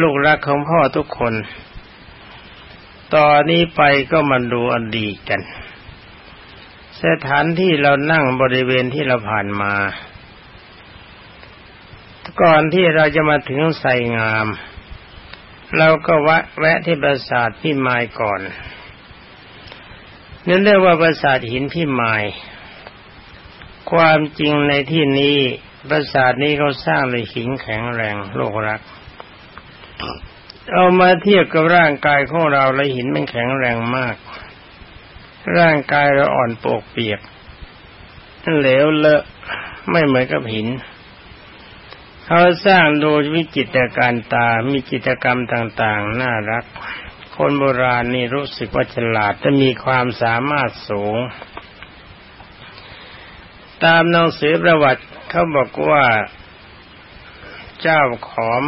ลูกรักของพ่อทุกคน ตอนนี้ไปก็มาดูอดีตกัน สถานที่เรานั่งบริเวณที่เราผ่านมา ก่อนที่เราจะมาถึงไสงาม เราก็แวะแวะที่ปราสาทพี่ไม้ก่อนนั่นเรียกว่าปราสาทหินพี่ไม้ความจริงในที่นี้ปราสาทนี้เขาสร้างด้วยหินแข็งแรงโลกรัก เอามาเทียบกับร่างกายของเราแล้วหินมันแข็งแรงมาก ร่างกายเราอ่อนโปกเปียกเหลวเลอะไม่เหมือนกับหินเขาสร้างโดยวิจิตรการตา มีจิตรกรรมต่าง ๆ น่ารัก คนโบราณนี่รู้สึกว่าฉลาดแต่มีความสามารถสูง ตามหนังสือประวัติเขาบอกว่า เจ้าขอม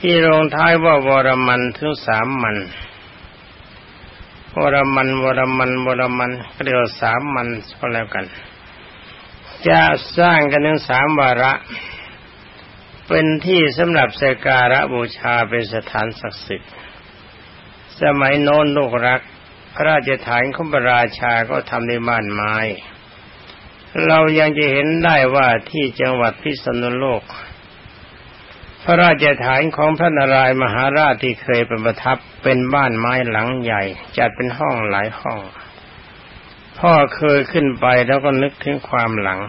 ที่ลงท้ายว่าวรมันถึงสามมันวรมันวรมันวรมันก็เรียกสามมันก็แล้วกัน จะสร้างกันถึงสามวาระ เป็นที่สำหรับสักการะบูชาเป็นสถานศักดิ์สิทธิ์ สมัยโน้นลูกรัก พระราชฐานของพระราชาก็ทำในบ้านไม้ เรายังจะเห็นได้ว่าที่จังหวัดพิษณุโลก พระราชฐานของพระนารายมหาราชที่เคยเป็นประทับเป็นบ้านไม้หลังใหญ่ จัดเป็นห้องหลายห้อง พ่อเคยขึ้นไปแล้วก็นึกถึงความหลัง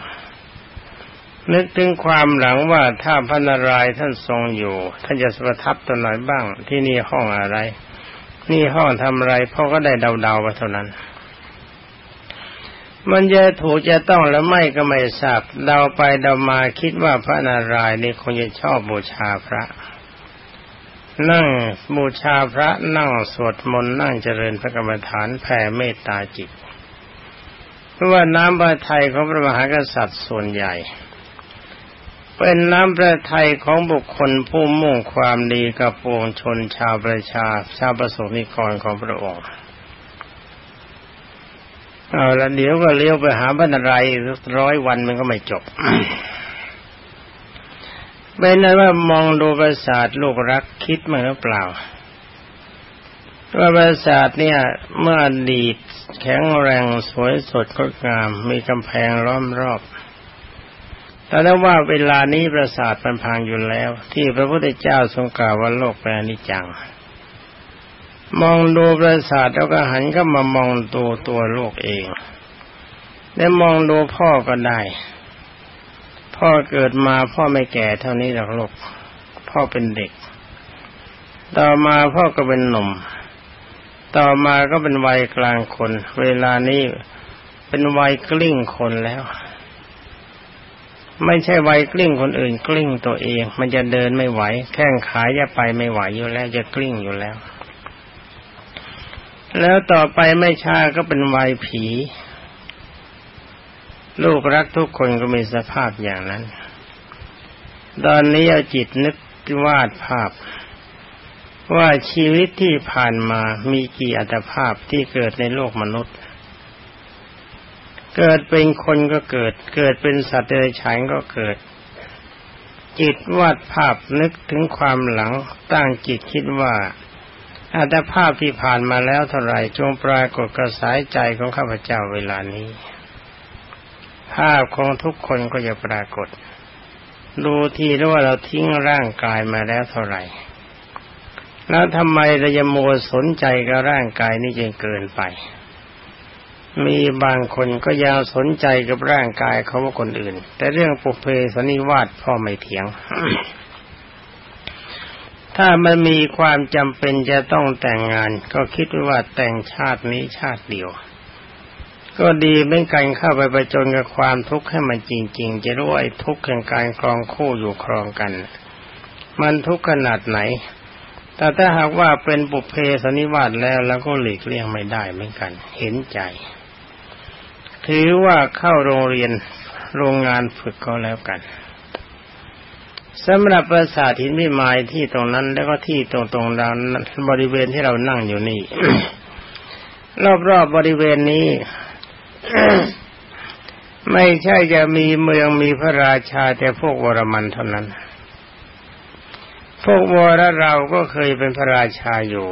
นึกถึงความหลังว่าถ้าพระนารายท่านทรงอยู่ ท่านจะประทับตัวไหนบ้าง ที่นี่ห้องอะไร นี่ห้องทำอะไรพ่อก็ได้เดาๆไปเท่านั้น มันจะถูกจะต้องแล้วไม่ก็ไม่ทราบเดาไปเดามาคิดว่าพระนารายณ์นี่คงจะชอบบูชาพระ นั่งบูชาพระนั่งสวดมนต์นั่งเจริญพระกรรมฐานแผ่เมตตาจิต เพราะว่าน้ำพระทัยของพระมหากษัตริย์ส่วนใหญ่ เป็นน้ำพระทัยของบุคคลผู้มุ่งความดีกับปวงชนชาวประชาชาวประสงค์นิกรของพระองค์ เอาละเดี๋ยวก็เลี้ยวไปหาบรรนารายร้อยวันมันก็ไม่จบเป็นนั้นว่ามองดูปราสาทลูกรักคิดมาหรือเปล่า ว่าปราสาทเนี่ย เมื่อดีตแข็งแรงสวยสดงดงาม มีกำแพงล้อมรอบแต่แล้วว่าเวลานี้ปราสาทมันพังอยู่แล้ว ที่พระพุทธเจ้าทรงกล่าวว่าโลกแปรนิจัง มองดูปราสาทแล้วก็หันก็มามองตัวตัวโลกเอง และมองดูพ่อก็ได้ พ่อเกิดมาพ่อไม่แก่เท่านี้หรอกลูกพ่อเป็นเด็ก ต่อมาพ่อก็เป็นหนุ่ม ต่อมาก็เป็นวัยกลางคน เวลานี้เป็นวัยกลิ้งคนแล้ว ไม่ใช่วัยกลิ้งคนอื่นกลิ้งตัวเอง มันจะเดินไม่ไหว แข้งขาจะไปไม่ไหวอยู่แล้ว จะกลิ้งอยู่แล้ว แล้วต่อไปไม่ช้าก็เป็นวัยผี ลูกรักทุกคนก็มีสภาพอย่างนั้น ตอนนี้เอาจิตนึกวาดภาพ ว่าชีวิตที่ผ่านมามีกี่อัตภาพที่เกิดในโลกมนุษย์ เกิดเป็นคนก็เกิด เกิดเป็นสัตว์เดรัจฉานก็เกิด จิตวาดภาพนึกถึงความหลังตั้งจิตคิดว่า อัตภาพที่ผ่านมาแล้วเท่าไรจงปรากฏกระสายใจของข้าพเจ้าเวลานี้ ภาพของทุกคนก็จะปรากฏ ดูทีแล้วว่าเราทิ้งร่างกายมาแล้วเท่าไหร่ แล้วทำไมเราจะโมสนใจกับร่างกายนี้จนเกินไป มีบางคนก็ยังสนใจกับร่างกายเขาว่าคนอื่น แต่เรื่องปุเพสนิวาสพ่อไม่เถียง ถ้ามันมีความจำเป็นจะต้องแต่งงาน ก็คิดว่าแต่งชาตินี้ชาติเดียว ก็ดีเป็นการเข้าไปประจนกับความทุกข์ให้มันจริง ๆ จะรู้ไอ้ทุกข์แห่งการครองคู่อยู่ครองกัน มันทุกข์ขนาดไหน แต่ถ้าหากว่าเป็นปุเพสนิวาสแล้วแล้วก็หลีกเลี่ยงไม่ได้เหมือนกัน เห็นใจ ถือว่าเข้าโรงเรียนโรงงานฝึกก็แล้วกัน สำหรับปราสาทหินพิมายที่ตรงนั้น แล้วก็ที่ตรงตรงเราบริเวณที่เรานั่งอยู่นี่ รอบๆบบริเวณนี้ ไม่ใช่จะมีเมืองมีพระราชาแต่พวกวรมันเท่านั้นพพวกวรเราก็เคยเป็นพระราชาอยู่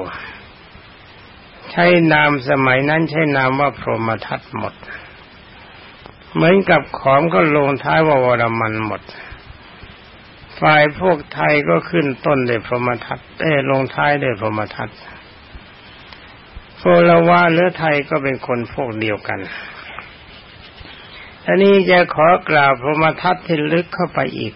ใช้นามสมัยนั้นใช้นามว่าพรหมทัตหมด เหมือนกับขอมก็ลงท้ายว่าวรมันหมด ฝ่ายพวกไทยก็ขึ้นต้นด้วยพรหมทัตเอ้ลงท้ายด้วยพรหมทัตโฟลวาเลือไทยก็เป็นคนพวกเดียวกันอันนี้จะขอกล่าวพรหมทัตที่ลึกเข้าไปอีก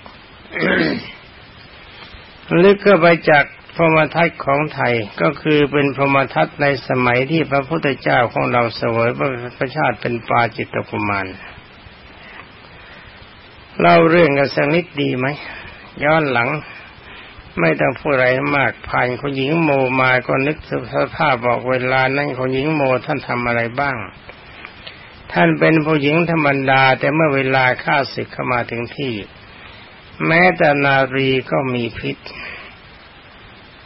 ลึกเข้าไปจากพรหมทัตของไทยก็คือเป็นพรหมทัตในสมัยที่พระพุทธเจ้าของเราเสวยพระชาติเป็นปาจิตตกุมารเล่าเรื่องกันสักนิดดีไหม ย้อนหลัง ไม่ต้องพูดอะไรมากผ่านคนหญิงโมมาก็นึกสภาพบอกเวลานั้นคนหญิงโมท่านทำอะไรบ้าง ท่านเป็นผู้หญิงธรรมดา แต่เมื่อเวลาข้าศึกเข้ามาถึงที่ แม้แต่นารีก็มีพิษ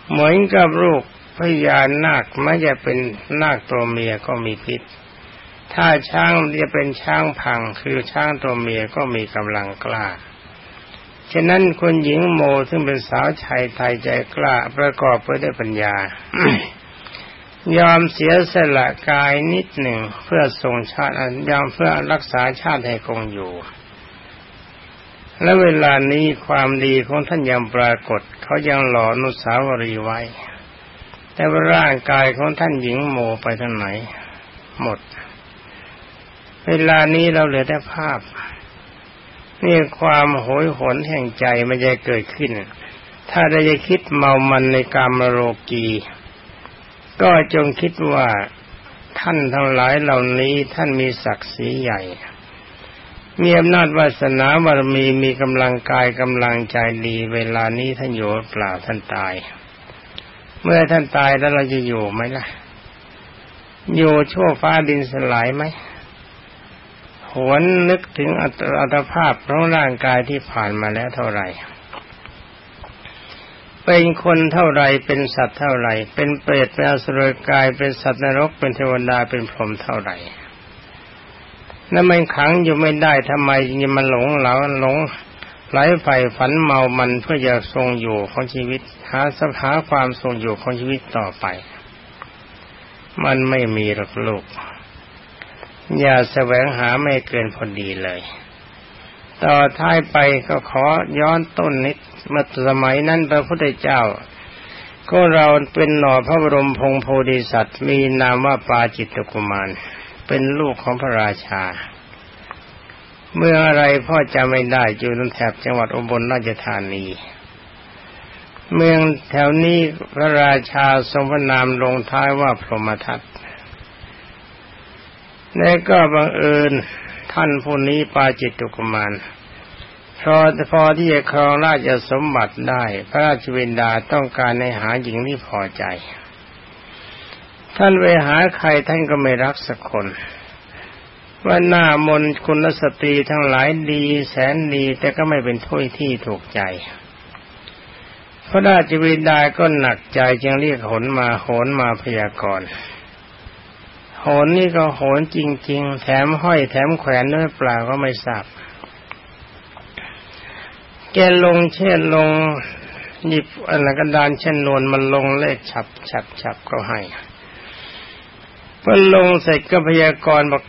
เหมือนกับลูกพญานาคไม่จะเป็นนาคตัวเมียก็มีพิษ ถ้าช้างจะเป็นช้างพังคือช้างตัวเมียก็มีกำลังกล้า ฉะนั้นคนหญิงโมซึ่งเป็นสาวชายไทยใจกล้าประกอบไปด้วยปัญญา ยอมเสียสละกายนิดหนึ่งเพื่อทรงชาติยอมเพื่อรักษาชาติให้คงอยู่ และเวลานี้ความดีของท่านยังปรากฏ เขายังหล่อนุสาวรีไว้ แต่ว่าร่างกายของท่านหญิงโมไปทางไหน หมด เวลานี้เราเหลือแต่ภาพ นี่ความโหยหนแห่งใจมันจะเกิดขึ้น ถ้าเราจะคิดเมามันในกามโรกีก็จงคิดว่าท่านทั้งหลายเหล่านี้ท่านมีศักดิ์ศรีใหญ่ มีอำนาจวาสนาบารมีมีกำลังกายกำลังใจดีเวลานี้ท่านอยู่เปล่าท่านตาย เมื่อท่านตายแล้วเราจะอยู่ไหมล่ะ อยู่ชั่วฟ้าดินสลายไหม หวนนึกถึงอัตภาพของร่างกายที่ผ่านมาแล้วเท่าไหร่ เป็นคนเท่าไรเป็นสัตว์เท่าไรเป็นเปรตเป็นอสุรกายเป็นสัตว์นรกเป็นเทวดาเป็นพรหมเท่าไรแล้วมันขังอยู่ไม่ได้ทำไมยังมันหลงเหลาหลงไหลไฟฝันเมามันเพื่อจะทรงอยู่ของชีวิต หาสภาความทรงอยู่ของชีวิตต่อไป มันไม่มีหรอกลูก อย่าแสวงหาไม่เกินพอดีเลย ต่อท้ายไปก็ขอย้อนต้นนิดเมื่อสมัยนั้นพระพุทธเจ้า ก็เราเป็นหน่อพระบรมพงโพธิสัตว์ มีนามว่าปาจิตกุมาร เป็นลูกของพระราชา เมื่ออะไรพ่อจำไม่ได้อยู่ในแถบจังหวัดอุบลราชธานี เมืองแถวนี้พระราชาทรงพระนามลงท้ายว่าพรหมทัต และก็บังเอิญท่านผู้นี้ปาจิตตุกุมารพอพอที่จะครองราชสมบัติได้ พระราชวินดาต้องการในหาหญิงที่พอใจ ท่านไปหาใครท่านก็ไม่รักสักคนว่าหน้ามนคุณสตรีทั้งหลายดีแสนดีแต่ก็ไม่เป็นถ้วยที่ถูกใจ พระราชวินดาก็หนักใจจึงเรียกหนมาโหนมาพยากรณ์ โหนนี่ก็โหนจริง ๆ แถมห้อยแถมแขวนด้วยเปล่าก็ไม่ทราบแกลงเช่นลงหยิบอะไรกันดานเช่นนวลมันลงเลขฉับฉับฉับก็ให้พอลงเสร็จก็พยากรณ์บอก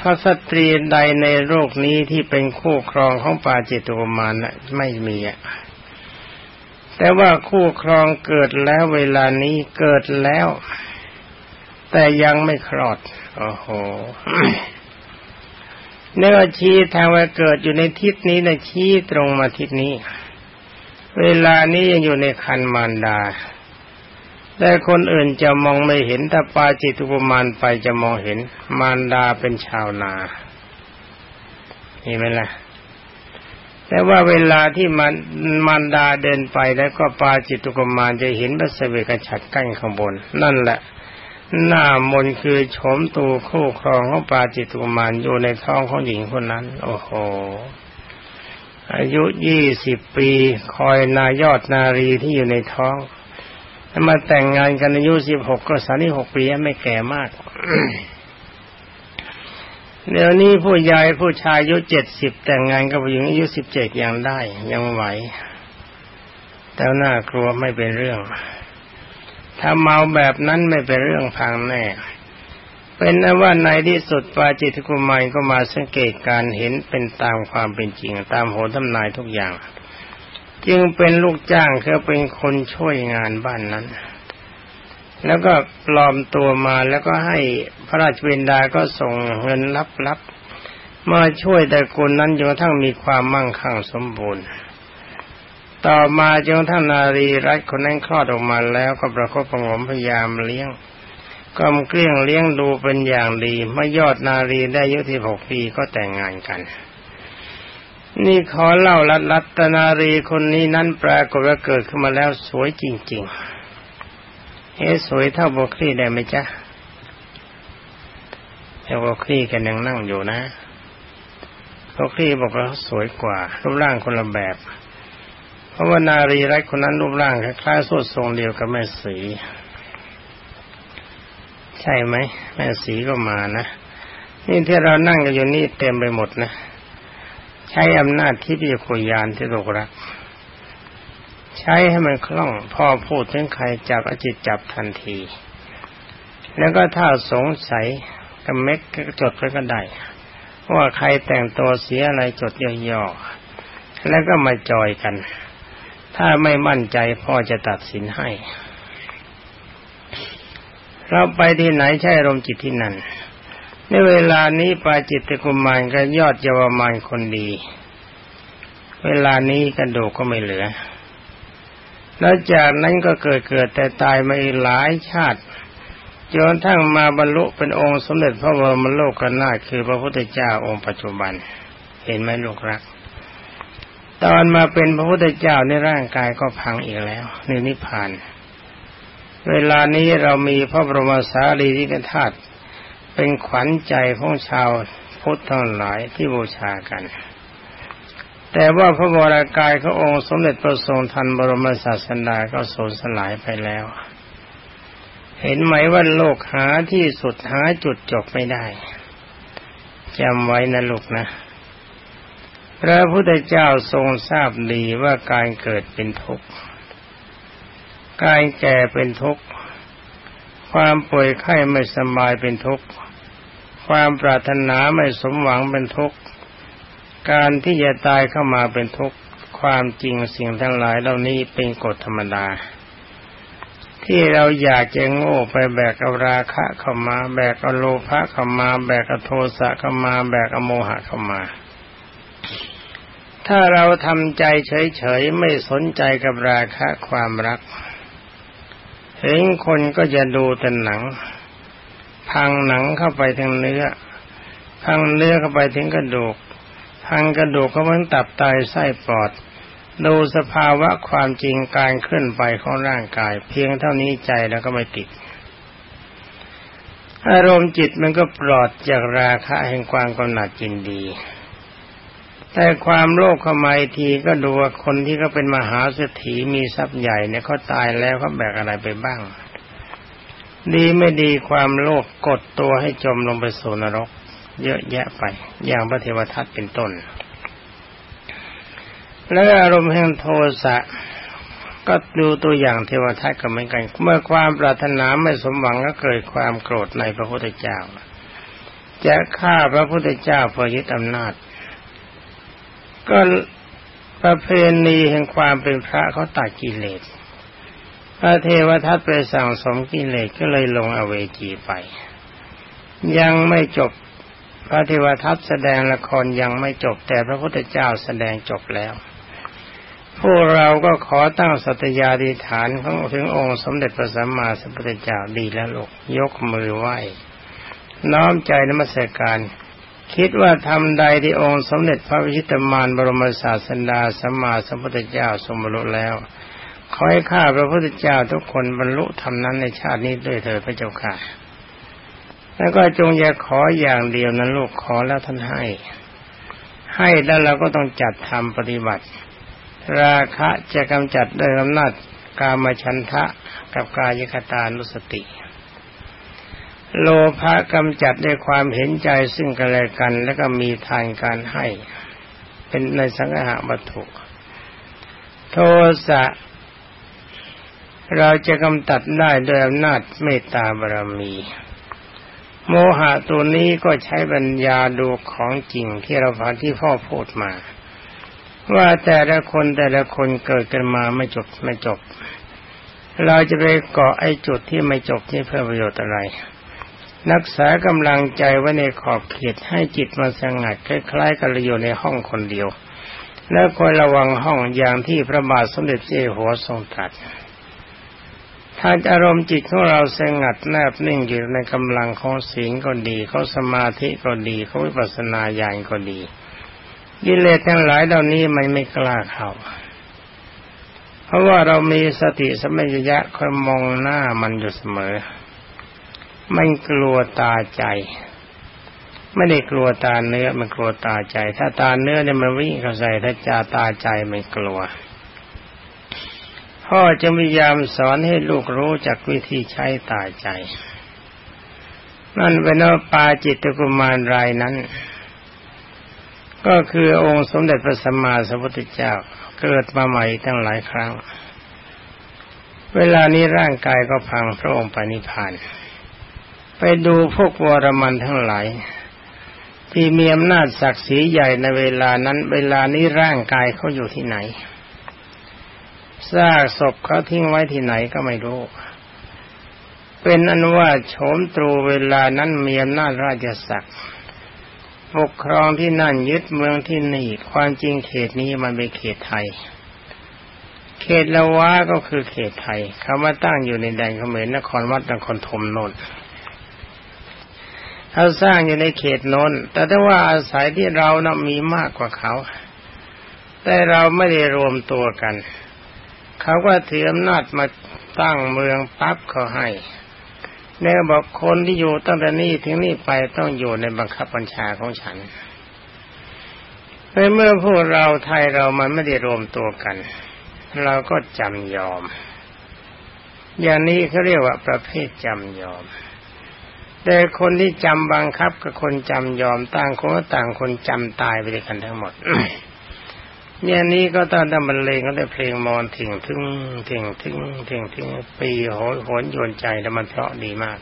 พระสตรีใดในโลกนี้ที่เป็นคู่ครองของปาจิตุมานนะไม่มีอะแต่ว่าคู่ครองเกิดแล้วเวลานี้เกิดแล้ว แต่ยังไม่คลอด โอ้โหเนื้อชี้ทางว่าเกิดอยู่ในทิศนี้นะชี้ตรงมาทิศนี้ เวลานี้ยังอยู่ในคันมารดา แต่คนอื่นจะมองไม่เห็นถ้าปาจิตุปมานไปจะมองเห็น มารดาเป็นชาวนาเห็นไหมล่ะ แต่ว่าเวลาที่มันมารดาเดินไปแล้วก็ปาจิตุกมานจะเห็นพระเสวกฉัดกั้นข้างบน นั่นแหละ หน้ามนคือชมตูคู่ครองของปาจิตุมานอยู่ในท้องของหญิงคนนั้น โอ้โห อายุยี่สิบปี คอยนายอดนารีที่อยู่ในท้องมาแต่งงานกันอายุสิบหกก็สานี่หกปีไม่แก่มากเดี๋ยวนี้ผู้ใหญ่ผู้ชายอายุเจ็ดสิบแต่งงานกับผู้หญิงอายุสิบเจ็ดยังได้ ยังไหว แต่น่ากลัวไม่เป็นเรื่อง ถ้าเมาแบบนั้นไม่เป็นเรื่องพังแน่ เป็นนว่าในที่สุดปาจิตกุมารก็มาสังเกตการเห็นเป็นตามความเป็นจริง ตามโหทำนายทุกอย่าง จึงเป็นลูกจ้างคือเป็นคนช่วยงานบ้านนั้น แล้วก็ปลอมตัวมาแล้วก็ให้พระราชวินดาก็ส่งเงินลับๆมาช่วยแต่คนนั้นจนกระทั่งมีความมั่งคั่งสมบูรณ์ ต่อมาจนท่านนารีรัตคนนั้นคลอดออกมาแล้วก็ประคบประงมพยายามเลี้ยงกลมเกลี้ยงเลี้ยงดูเป็นอย่างดีเมื่อยอดนารีได้อายุที่หกปีก็แต่งงานกัน นี่ขอเล่าลัดลัตนารีคนนี้นั้นปรากฏว่าเกิดขึ้นมาแล้วสวยจริง ๆเฮ้สวยเท่าโบคลีได้ไหมจ๊ะเอ้โบคลีกันยังนั่งอยู่นะโบคลีบอกว่าสวยกว่ารูปร่างคนละแบบ เพราะว่านารีรักคนนั้นรูปร่างคล้ายๆสดทรงเดียวกับแม่สีใช่ไหมแม่สีก็มานะนี่ที่เรานั่งกันอยู่นี่เต็มไปหมดนะ ใช้อำนาจที่พิคุยานที่โลกรัก ใช้ให้มันคล่องพอพูดถึงใครจับอจิตจับทันที แล้วก็ถ้าสงสัยก็เม็กก็จดไว้ก็ได้ว่าใครแต่งตัวเสียอะไรจดย่อๆแล้วก็มาจอยกัน ถ้าไม่มั่นใจพ่อจะตัดสินให้ เราไปที่ไหนใช่ลมจิตที่นั่น ในเวลานี้ปาจิตตกุมารก็ยอดเยาวมานคนดี เวลานี้กระดูกก็ไม่เหลือ แล้วจากนั้นก็เกิดเกิดแต่ตายมาอีกหลายชาติจนทั้งมาบรรลุเป็นองค์สมเด็จพระบรมโลกนาถคือพระพุทธเจ้าองค์ปัจจุบัน เห็นไหมลูกรัก ตอนมาเป็นพระพุทธเจ้าในร่างกายก็พังอีกแล้วในนิพพาน เวลานี้เรามีพระบรมสารีริกธาตุเป็นขวัญใจของชาวพุทธทั้งหลายที่บูชากัน แต่ว่าพระบรากายขององค์สมเด็จพระทรงทันบรมศาสดาก็สูญสลายไปแล้ว เห็นไหมว่าโลกหาที่สุดหาจุดจบไม่ได้จำไว้นะลูกนะ พระพุทธเจ้าทรงทราบดีว่าการเกิดเป็นทุกข์ การแก่เป็นทุกข์ ความป่วยไข้ไม่สบายเป็นทุกข์ ความปรารถนาไม่สมหวังเป็นทุกข์ การที่จะตายเข้ามาเป็นทุกข์ ความจริงสิ่งทั้งหลายเหล่านี้เป็นกฎธรรมดาที่เราอยากจะโง่ไปแบกเอาราคะเข้ามา แบกเอาโลภะเข้ามา แบกเอาโทสะเข้ามา แบกเอาโมหะเข้ามา ถ้าเราทำใจเฉยๆไม่สนใจกับราคะความรัก เห็นคนก็จะดูแต่หนัง พังหนังเข้าไปถึงเนื้อ พังเนื้อเข้าไปถึงกระดูก พังกระดูกเข้าไปตับไตไส้ปอด ดูสภาวะความจริงการเคลื่อนไปของร่างกาย เพียงเท่านี้ใจแล้วก็ไม่ติด อารมณ์จิตมันก็ปลอดจากราคะแห่งความกำหนัดจินดี แต่ความโลภเข้ามาทีก็ดูว่าคนที่เขาเป็นมหาเศรษฐีมีทรัพย์ใหญ่เนี่ยเขาตายแล้วเขาแบกอะไรไปบ้าง ดีไม่ดีความโลภกดตัวให้จมลงไปสู่นรก เยอะแยะไป อย่างพระเทวทัตเป็นต้น แล้วอารมณ์แห่งโทสะก็ดูตัวอย่างเทวทัตก็เหมือนกัน เมื่อความปรารถนาไม่สมหวังก็เกิดความโกรธในพระพุทธเจ้า จะฆ่าพระพุทธเจ้าเพื่อยึดอำนาจ ก็ประเพณีแห่งความเป็นพระเขาตัดกิเลสพระเทวทัตไปสั่งสมกิเลสก็เลยลงอเวจีไป ยังไม่จบพระเทวทัตแสดงละครยังไม่จบ แต่พระพุทธเจ้าแสดงจบแล้ว พวกเราก็ขอตั้งสัตยาธิฐานของถึงองค์สมเด็จพระสัมมาสัมพุทธเจ้าดีแล้วลูกยกมือไหว้ น้อมใจนมัสการ คิดว่าทำใดที่องค์สมเด็จพระวิชิตมารบรมศาสดาสัมมาสัมพุทธเจ้าสมบรรลุแล้วขอให้ข้าพระพุทธเจ้าทุกคนบรรลุธรรมนั้นในชาตินี้ด้วยเถิดพระเจ้าค่ะ แล้วก็จงอย่าขออย่างเดียวนั้นลูกขอแล้วท่านให้ ให้แล้วเราก็ต้องจัดทำปฏิบัติ ราคะจะกำจัดด้วยอำนาจกามฉันทะกับกายคตานุสติ โลภะกำจัดด้วยความเห็นใจซึ่งกันและกัน แล้วก็มีทานการให้ เป็นในสังหาวัตถุ โทสะเราจะกำตัดได้โดยอำนาจเมตตาบารมี โมหะตัวนี้ก็ใช้ปัญญาดูของจริงที่เราฟังที่พ่อพูดมา ว่าแต่ละคนแต่ละคนเกิดกันมาไม่จบไม่จบ เราจะไปเกาะไอ้จุดที่ไม่จบนี่เพื่อประโยชน์อะไร รักษากำลังใจไว้ในขอบเขตให้จิตมันสงัดคล้ายๆ กับเราอยู่ในห้องคนเดียว แล้วคอยระวังห้องอย่างที่พระบาทสมเด็จเจ้าหัวทรงตรัสถ้าอารมณ์จิตของเราสงัดแนบนิ่งอยู่ในกำลังของสีงก็ดีเขาสมาธิก็ดีเขาวิปัสสนาญาณก็ดีกิเลสทั้งหลายเหล่านี้มันไม่กล้าเข้าเพราะว่าเรามีสติสมัยยะคอยมองหน้ามันอยู่เสมอ มันกลัวตาใจ ไม่ได้กลัวตาเนื้อ มันกลัวตาใจ ถ้าตาเนื้อเนี่ยมันวิ่งเข้าใส่ถ้าจาตาใจไม่กลัว พ่อจะพยายามสอนให้ลูกรู้จักวิธีใช้ตาใจ นั่นเป็นว่าปาจิตตกุมารรายนั้น ก็คือองค์สมเด็จพระสัมมาสัมพุทธเจ้าเกิดมาใหม่ตั้งหลายครั้ง เวลานี้ร่างกายก็พังพระองค์ปณิพานไป ดูพวกวรมันทั้งหลาย ที่มีอำนาจศักดิ์ศรีใหญ่ในเวลานั้น เวลานี้ร่างกายเขาอยู่ที่ไหนซากศพเขาทิ้งไว้ที่ไหนก็ไม่รู้ เป็นอนุว่าโฉมตรูเวลานั้นมีอำนาจราชศักดิ์ปกครองที่นั่นยึดเมืองที่นี่ ความจริงเขตนี้มันเป็นเขตไทย เขตละวะก็คือเขตไทยเขามาตั้งอยู่ในแดนเขมรนครวัดนครธมนนท์ เขาสร้างอยู่ในเขตนนท์แต่ถ้าว่าอาศัยที่เรานะมีมากกว่าเขา แต่เราไม่ได้รวมตัวกัน เขาก็ถืออำนาจมาตั้งเมืองปั๊บเขาให้แน่บอกคนที่อยู่ตั้งแต่นี้ถึงนี่ไปต้องอยู่ในบังคับบัญชาของฉันในเมื่อพวกเราไทยเรามันไม่ได้รวมตัวกัน เราก็จำยอม อย่างนี้เขาเรียกว่าประเภทจำยอม แต่คนที่จำบังคับกับคนจำยอมต่างคนต่างคนจำตายไปด้วยกันทั้งหมดเนี่ยนี้ก็ตอนทำบรรเลงก็ได้เพลงมอนถึงถึงถึงถึงถึงถึงปีโหยโหนโยนใจแล้วมันเพราะดีมาก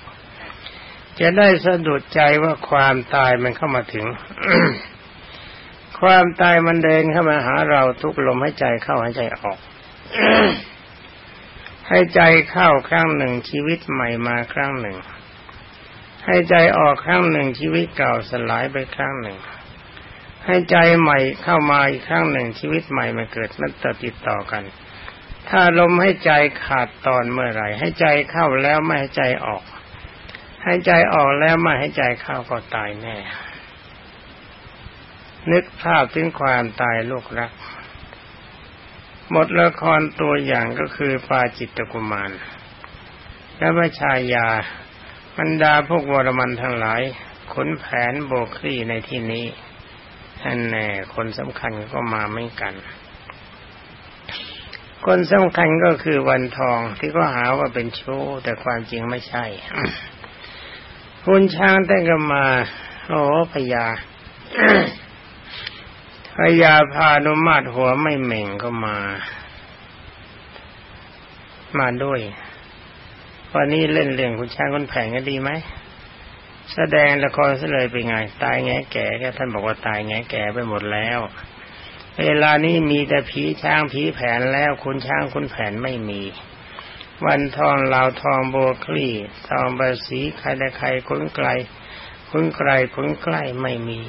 จะได้สะดุดใจว่าความตายมันเข้ามาถึง ความตายมันเดินเข้ามาหาเราทุกลมหายใจเข้าหายใจออกให้ใจเข้าครั้งหนึ่งชีวิตใหม่มาครั้งหนึ่ง ให้ใจออกครั้งหนึ่งชีวิตเก่าสลายไปครั้งหนึ่ง ให้ใจใหม่เข้ามาอีกครั้งหนึ่งชีวิตใหม่มาเกิดมันติดติดต่อกัน ถ้าลมให้ใจขาดตอนเมื่อไหร่ ให้ใจเข้าแล้วไม่ให้ใจออก ให้ใจออกแล้วไม่ให้ใจเข้าก็ตายแน่ นึกภาพถึงความตายลูกรักหมดละครตัวอย่างก็คือปาจิตตกุมารและพระชายา บรรดาพวกวรมันทั้งหลายขนแผนโบคลี่ในที่นี้ท่านแน่คนสำคัญก็มาไม่กัน คนสำคัญก็คือวันทองที่ก็หาว่าเป็นโชู้แต่ความจริงไม่ใช่คุณช้างแต่ก็มา โอ้พญาพญาพานุมาตหัวไม่เหม่งก็มา มาด้วย วันนี้เล่นเรื่องคุณช้างคนแผงก็ดีไหมแสดงละครซะเลยเป็นไงตายแงแก่แค่ท่านบอกว่าตายแงแก่ไปหมดแล้ว เวลานี้มีแต่ผีช้างผีแผนแล้วคุณช้างคุณแผนไม่มี วันทองลาวทองโบคลี่ทองบาสีใครแต่ใครคุ้นไกล คุ้นไกลคุ้นใกล้ไม่มี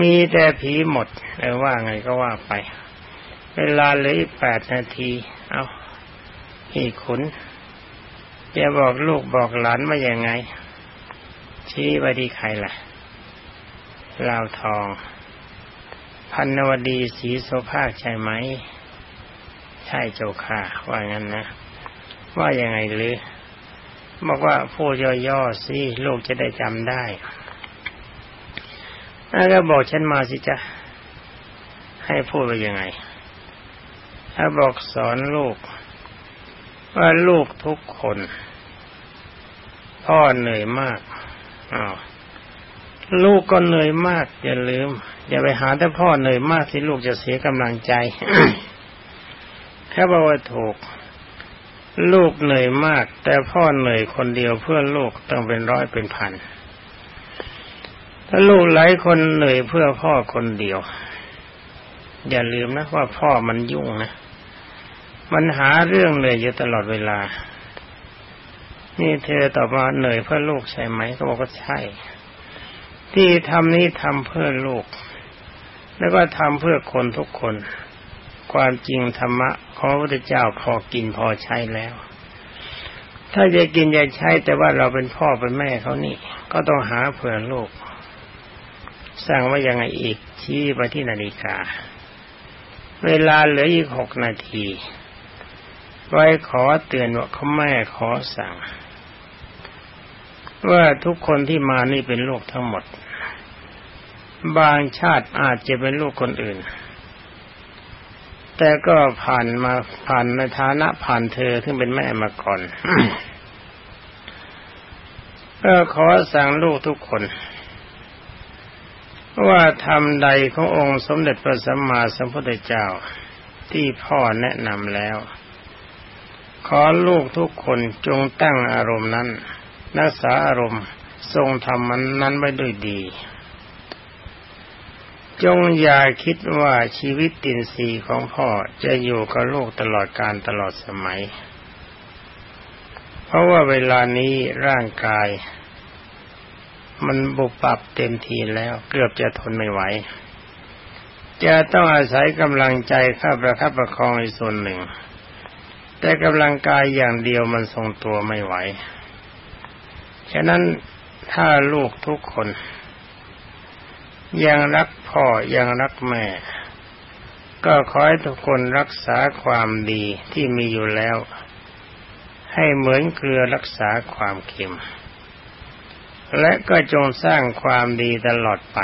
มีแต่ผีหมดเออว่าไงก็ว่าไป เวลาเหลืออีกแปดนาที เอาพี่ขุน จะบอกลูกบอกหลานว่ายังไง ชี้ไปที่ใครล่ะลาวทอง พันนวดีสีโสภาคใช่ไหม ใช่โจค่าว่างั้นนะ ว่ายังไงหรือบอกว่าพูดย่อๆสิลูกจะได้จำได้แล้วก็บอกฉันมาสิจ๊ะให้พูดไปยังไง ถ้าบอกสอนลูก ว่าลูกทุกคน พ่อเหนื่อยมากลูกก็เหนื่อยมากอย่าลืม อย่าไปหาแต่พ่อเหนื่อยมากที่ลูกจะเสียกำลังใจแค่บอกว่าถูก ลูกเหนื่อยมาก แต่พ่อเหนื่อยคนเดียวเพื่อลูกต้องเป็นร้อยเป็นพันถ้าลูกหลายคนเหนื่อยเพื่อพ่อคนเดียว อย่าลืมนะว่าพ่อมันยุ่งนะ มันหาเรื่องเหนื่อยอยู่ตลอดเวลา นี่เธอตอบมาเหนื่อยเพื่อลูกใช่ไหมก็บอกว่าใช่ ที่ทำนี้ทำเพื่อลูก แล้วก็ทำเพื่อคนทุกคน ความจริงธรรมะของพระพุทธเจ้าพอกินพอใช้แล้ว ถ้าจะกินจะใช้แต่ว่าเราเป็นพ่อเป็นแม่เขานี่ ก็ต้องหาเผื่อลูกสั่งว่ายังไงอีกชี้ไปที่นาฬิกา เวลาเหลืออีกหกนาที ไว้ขอเตือนว่าเขาแม่ขอสั่ง ว่าทุกคนที่มานี่เป็นลูกทั้งหมด บางชาติอาจจะเป็นลูกคนอื่น แต่ก็ผ่านมาผ่านในฐานะผ่านเธอที่เป็นแม่มาก่อนก็ขอสั่งลูกทุกคน ว่าทำใดขององค์สมเด็จพระสัมมาสัมพุทธเจ้าที่พ่อแนะนำแล้ว ขอลูกทุกคนจงตั้งอารมณ์นั้นรักษาอารมณ์ทรงทำมันนั้นไว้ด้วยดี จงอย่าคิดว่าชีวิตตินสีของพ่อจะอยู่กับลูกตลอดการตลอดสมัย เพราะว่าเวลานี้ร่างกาย มันบุบปับเต็มทีแล้ว เกือบจะทนไม่ไหว จะต้องอาศัยกำลังใจข้าประคับประคองอีกส่วนหนึ่ง แต่กำลังกายอย่างเดียวมันทรงตัวไม่ไหว ฉะนั้นถ้าลูกทุกคน ยังรักพ่อยังรักแม่ ก็ขอให้ทุกคนรักษาความดีที่มีอยู่แล้ว ให้เหมือนเกลือรักษาความเค็ม และก็จงสร้างความดีตลอดไป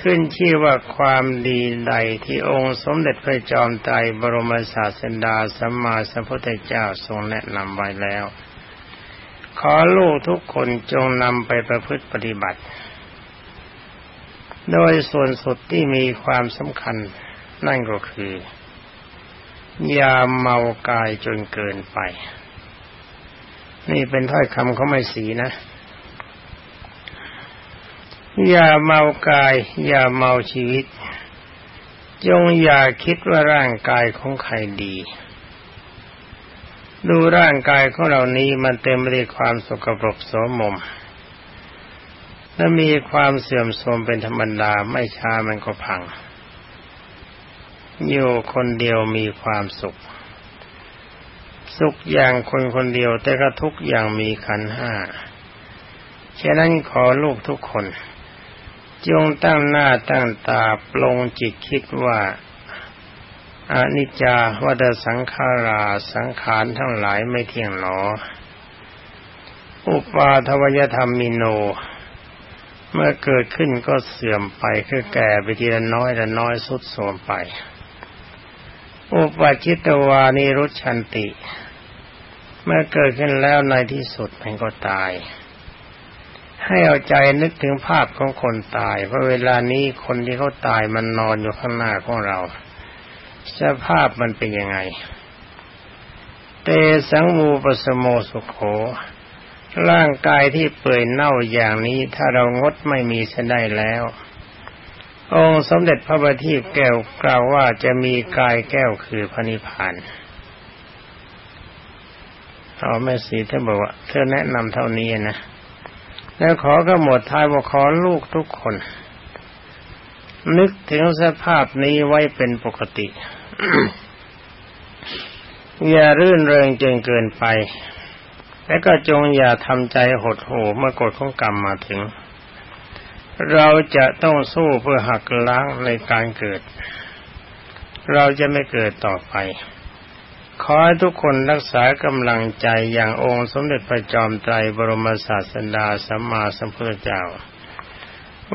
ขึ้นชื่อว่าความดีใดที่องค์สมเด็จพระจอมไตรบรมศาสดาสัมมาสัมพุทธเจ้าทรงแนะนำไว้แล้ว ขอลูกทุกคนจงนำไปประพฤติปฏิบัติ โดยส่วนสุดที่มีความสำคัญนั่นก็คือ อย่าเมากายจนเกินไป นี่เป็นถ้อยคำเขาไม่สีนะ อย่าเมากาย อย่าเมาชีวิต จงอย่าคิดว่าร่างกายของใครดี ดูร่างกายของเรานี้มันเต็มไปด้วยความสกปรกโสมม และมีความเสื่อมโทรมเป็นธรรมดาไม่ช้ามันก็พัง อยู่คนเดียวมีความสุข สุขอย่างคนคนเดียวแต่ก็ทุกอย่างมีขันห้าฉะนั้นขอลูกทุกคน จงตั้งหน้าตั้งตาปลงจิตคิดว่าอนิจจาวัฏสังขาราสังขารทั้งหลายไม่เที่ยงหนอ อุปาทวยธรรมมิโน เมื่อเกิดขึ้นก็เสื่อมไปคือแก่ไปทีละน้อยละน้อยสุดโทมไป อุปาจิตวานิรุชันติ เมื่อเกิดขึ้นแล้วในที่สุดมันก็ตาย ให้เอาใจนึกถึงภาพของคนตาย เพราะเวลานี้คนที่เขาตายมันนอนอยู่ข้างหน้าของเรา สภาพมันเป็นยังไง เตสังมูปสโมสุขโข ร่างกายที่เปื่อยเน่าอย่างนี้ ถ้าเรางดไม่มีเสได้แล้ว องค์สมเด็จพระบัณฑิตแก้วกล่าวว่าจะมีกายแก้วคือพระนิพพานเอาแม่สีท่านบอกว่าเธอแนะนำเท่านี้นะ แล้วขอกำหนดท้ายว่าขอลูกทุกคน นึกถึงสภาพนี้ไว้เป็นปกติ อย่ารื่นเริงจนเกินไป และก็จงอย่าทำใจหดหู่เมื่อกฎของกรรมมาถึง เราจะต้องสู้เพื่อหักล้างในการเกิด เราจะไม่เกิดต่อไป ขอให้ทุกคนรักษากำลังใจอย่างองค์สมเด็จพระจอมไตรบรมศาสดาสัมมาสัมพุทธเจ้า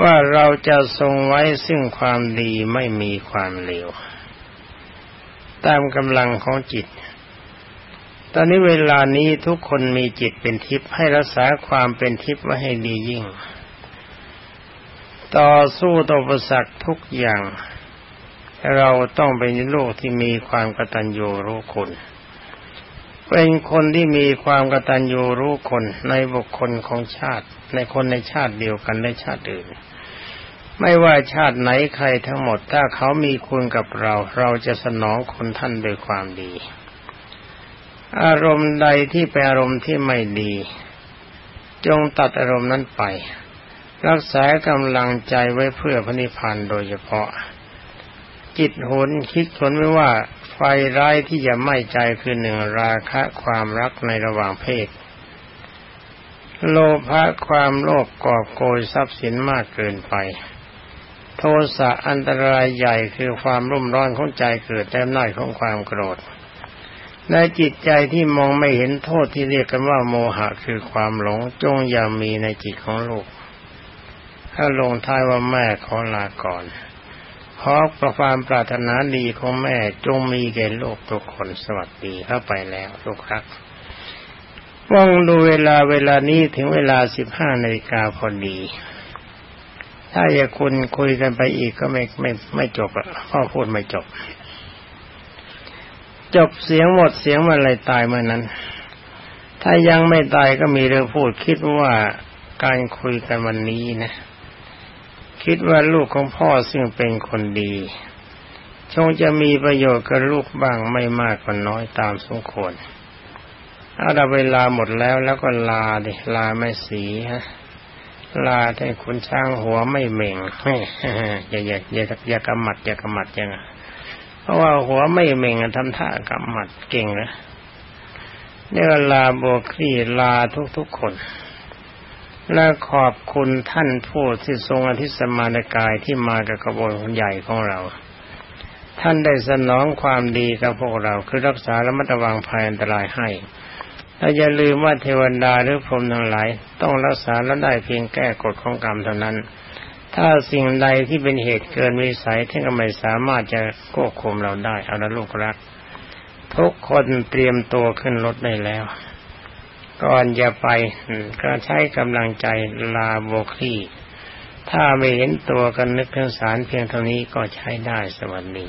ว่าเราจะทรงไว้ซึ่งความดีไม่มีความเลวตามกำลังของจิต ตอนนี้เวลานี้ทุกคนมีจิตเป็นทิพย์ให้รักษาความเป็นทิพย์ไว้ให้ดียิ่ง ต่อสู้ต่อประสักทุกอย่าง เราต้องเป็นลูกที่มีความกตัญญูรู้คุณ เป็นคนที่มีความกตัญญูรู้คนในบุคคลของชาติ ในคนในชาติเดียวกันและชาติอื่น ไม่ว่าชาติไหนใครทั้งหมด ถ้าเขามีคุณกับเรา เราจะสนองคนท่านด้วยความดี อารมณ์ใดที่เป็นอารมณ์ที่ไม่ดี จงตัดอารมณ์นั้นไป รักษากำลังใจไว้เพื่อพระนิพพานโดยเฉพาะ จิตหนคิดผลไม่ว่าไฟร้ายที่จะไหม้ใจคือหนึ่งราคะความรักในระหว่างเพศ โลภะความโลภกอบโกยทรัพย์สินมากเกินไป โทสะอันตรายใหญ่คือความรุ่มร้อนของใจเกิดแต่น้อยของความโกรธในจิตใจที่มองไม่เห็นโทษที่เรียกกันว่าโมหะคือความหลงจงอย่ามีในจิตของลูก ถ้าลงท้ายว่าแม่ขอลาก่อน ขอประความปรารถนาดีของแม่จงมีแก่โลกทุกคนสวัสดีเข้าไปแล้วทุกครั้งว่องดูเวลาเวลานี้ถึงเวลาสิบห้านาฬิกาพอดี ถ้าอยากคุณคุยกันไปอีกก็ไม่ไม่ไม่จบอะพ่อพูดไม่จบ จบเสียงหมดเสียงมันเลยตายเมื่อนั้น ถ้ายังไม่ตายก็มีเรื่องพูดคิดว่าการคุยกันวันนี้นะ คิดว่าลูกของพ่อซึ่งเป็นคนดีคงจะมีประโยชน์กับลูกบ้างไม่มากก็น้อยตามสมควรเอาเวลาหมดแล้วแล้วก็ลาดิลาไม่สีฮะลาให้คุณช้างหัวไม่เหม่งอย่าอย่าอย่าอย่ากำมัดอย่ากำมัดยังเพราะว่าหัวไม่เหม่งทำท่ากำมัดเก่งนะเนี่ยลาโบครีลาทุกๆคน และขอบคุณท่านผู้ที่ทรงอธิสมานกายที่มากับกระบวนใหญ่ของเรา ท่านได้สนองความดีกับพวกเราคือรักษาและมัตวังภัยอันตรายให้และอย่าลืมว่าเทวดาหรือพรหมทั้งหลาย ต้องรักษาและได้เพียงแก้กฎของกรรมเท่านั้น ถ้าสิ่งใดที่เป็นเหตุเกินวิสัยท่านก็ไม่สามารถจะควบคุมเราได้เอาละลูกรัก ทุกคนเตรียมตัวขึ้นรถได้แล้ว ก่อนจะไปก็ใช้กำลังใจลาโบคีถ้าไม่เห็นตัวกันนึกถึงสารเพียงเท่านี้ก็ใช้ได้สวัสดี